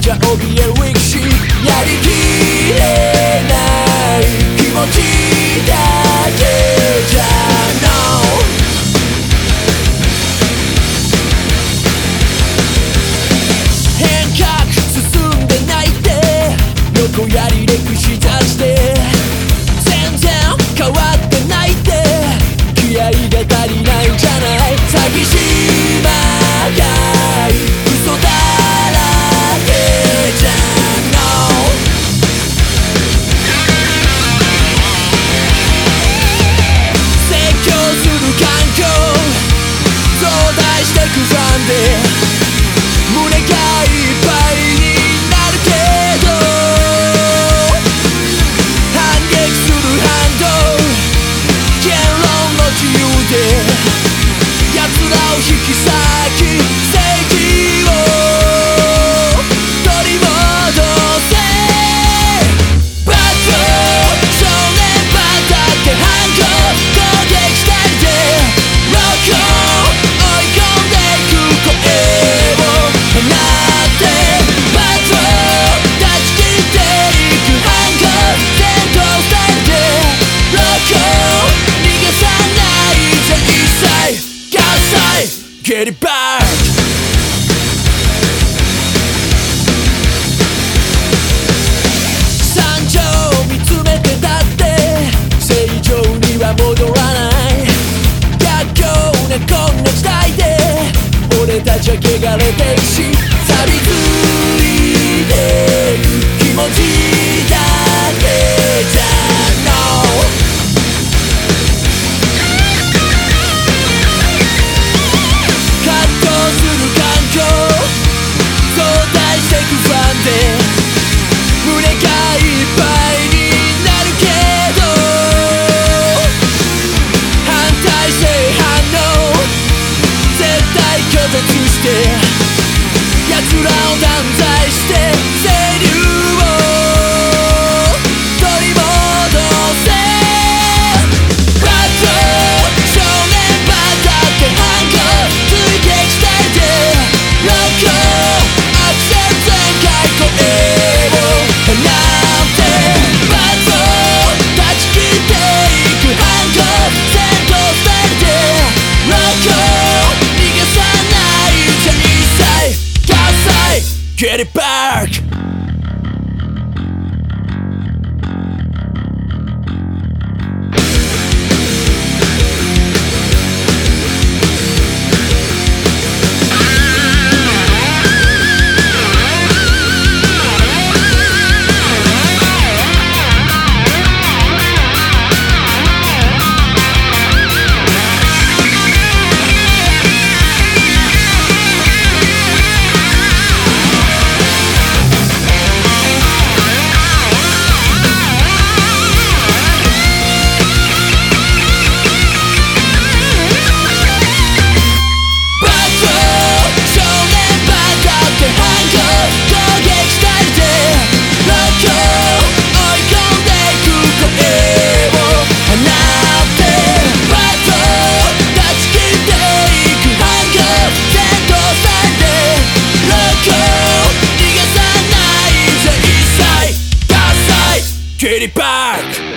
じゃ怯えるウィシやりきれない気持ちだ。山頂を見つめて、だって正常には戻らない。逆境な「こんな時代で俺たちは汚れてる」get it back. Kitty Park!